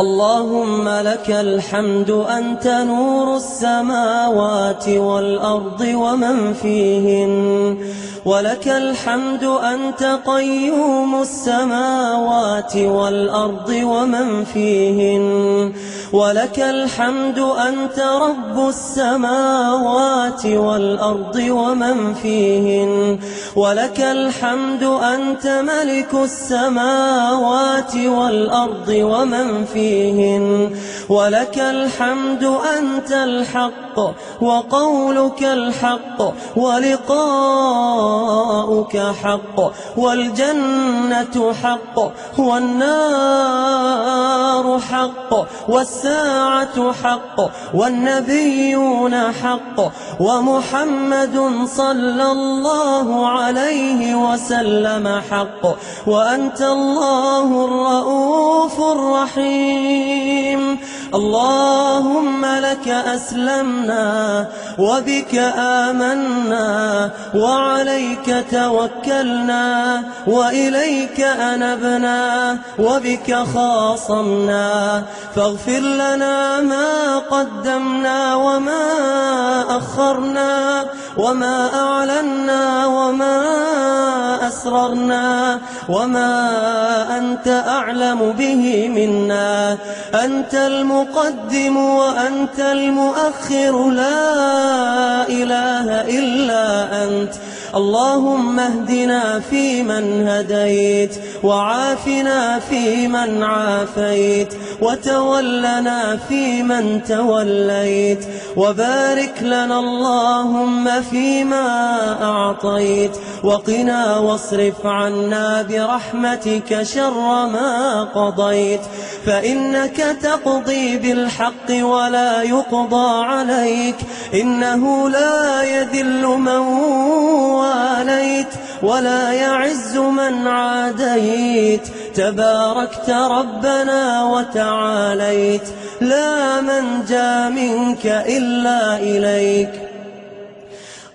اللهم لك الحمد أنت نور السماوات والأرض ومن فيهن. ولك الحمد أنت قيوم السماوات والأرض ومن فيهن. ولك الحمد أنت رب السماوات والأرض ومن فيهن. ولك الحمد أنت ملك السماوات والأرض ومن فيهن. ولك الحمد أنت الحق وقولك الحق ولقاؤك حق والجنة حق والنار حق والساعة حق والنبيون حق ومحمد صلى الله عليه وسلم حق. وأنت الله الرؤوف الرحيم. الرحيم. اللهم لك أسلمنا وبك آمنا وعليك توكلنا وإليك أنبنا وبك خاصمنا فاغفر لنا ما قدمنا وما أخرنا وما أعلنا وما أسررنا وما أنت أعلم به منا أنت المقدم وأنت المؤخر. لا إله إلا أنت. اللهم اهدنا فيمن هديت وعافنا فيمن عافيت وتولنا فيمن توليت وبارك لنا اللهم فيما أعطيت وقنا واصرف عنا برحمتك شر ما قضيت. فإنك تقضي بالحق ولا يقضى عليك إنه لا يذل من واليت ولا يعز من عاديت. تباركت ربنا وتعاليت لا من جاء منك إلا إليك.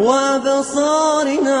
وأبصارنا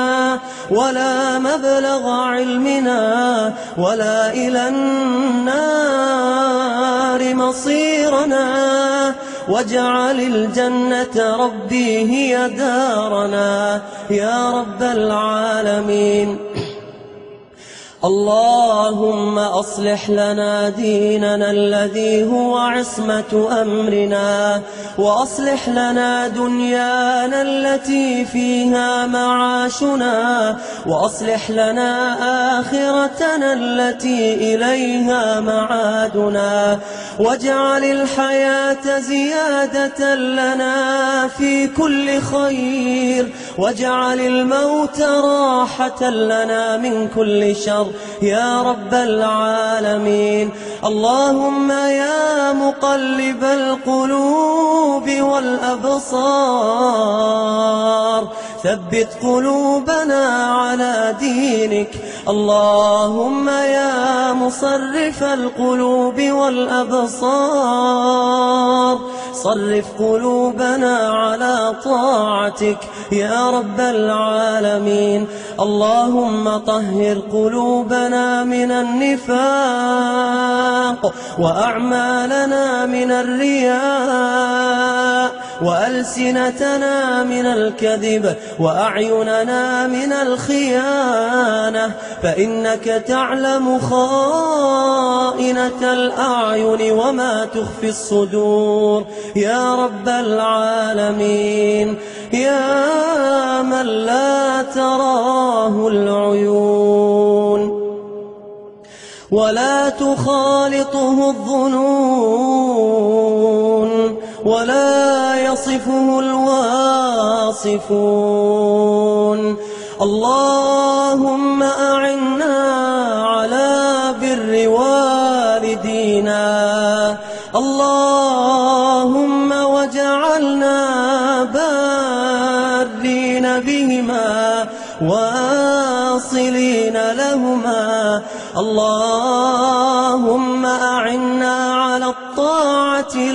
ولا مبلغ علمنا ولا إلى النار مصيرنا واجعل الجنة ربي هي دارنا يا رب العالمين اللهم أصلح لنا ديننا الذي هو عصمة أمرنا وأصلح لنا دنيانا التي فيها معاشنا وأصلح لنا آخرتنا التي إليها معادنا. واجعل الحياة زيادة لنا في كل خير. واجعل الموت راحة لنا من كل شر يا رب العالمين. اللهم يا مقلب القلوب والأبصار ثبت قلوبنا على دينك اللهم يا مصرف القلوب والأبصار. صرف قلوبنا على طاعتك يا رب العالمين. اللهم طهر قلوبنا من النفاق وأعمالنا من الرياء وألسنتنا من الكذب وأعيننا من الخيانة فإنك تعلم خائنة الأعين وما تخفي الصدور. يا رب العالمين يا من لا تراه العيون. ولا تخالطه الظنون. ولا يصفه الواصفون. اللهم أعنا على بر والدينا. اللهم وجعلنا بارين بهما وآصلين لهما. اللهم أعنا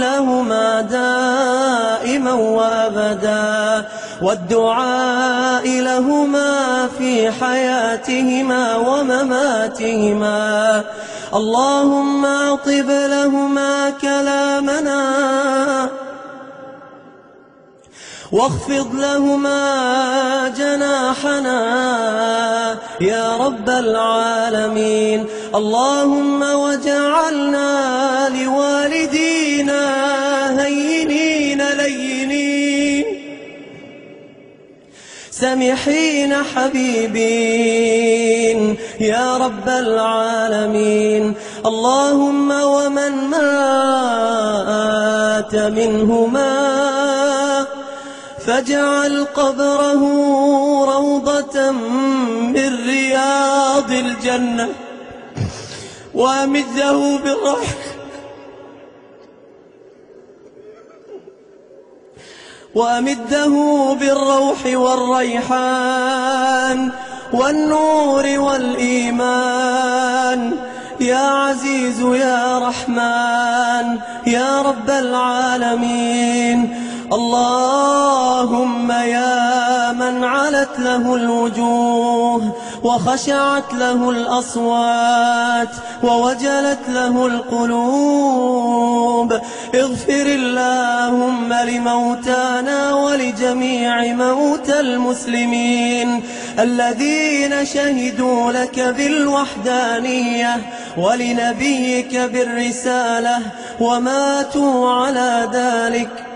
لهما دائما وأبدا والدعاء لهما في حياتهما ومماتهما. اللهم أطب لهما كلامنا واخفض لهما جناحنا. يا رب العالمين اللهم وجعلنا لوالدينا هينين لينين سمحين حبيبين يا رب العالمين. اللهم ومن مات منهما فاجعل قبره روضة من رياض الجنة. وأمده بالرحمة. وأمده بالروح والريحان والنور والإيمان. يا عزيز يا رحمن يا رب العالمين. اللهم يا من علت له الوجوه وخشعت له الأصوات ووجلت له القلوب اغفر اللهم لموتانا ولجميع موتى المسلمين الذين شهدوا لك بالوحدانية ولنبيك بالرسالة وماتوا على ذلك.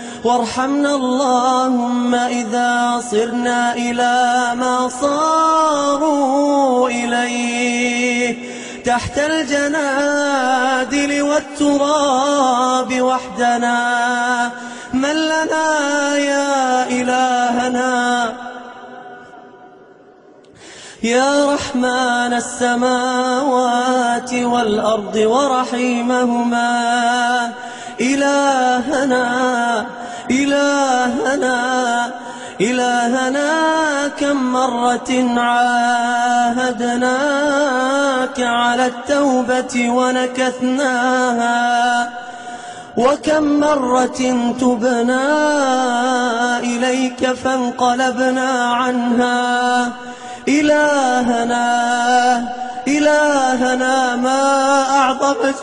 وارحمنا اللهم إذا صرنا إلى ما صاروا إليه. تحت الجنادل والتراب وحدنا. من لنا يا إلهنا؟ يا رحمن السماوات والأرض ورحيمهما. إلهنا إلهنا إلهنا كم مرة عاهدناك على التوبة ونكثناها وكم مرة تبنا إليك فانقلبنا عنها. إلهنا إلهنا ما أعظمك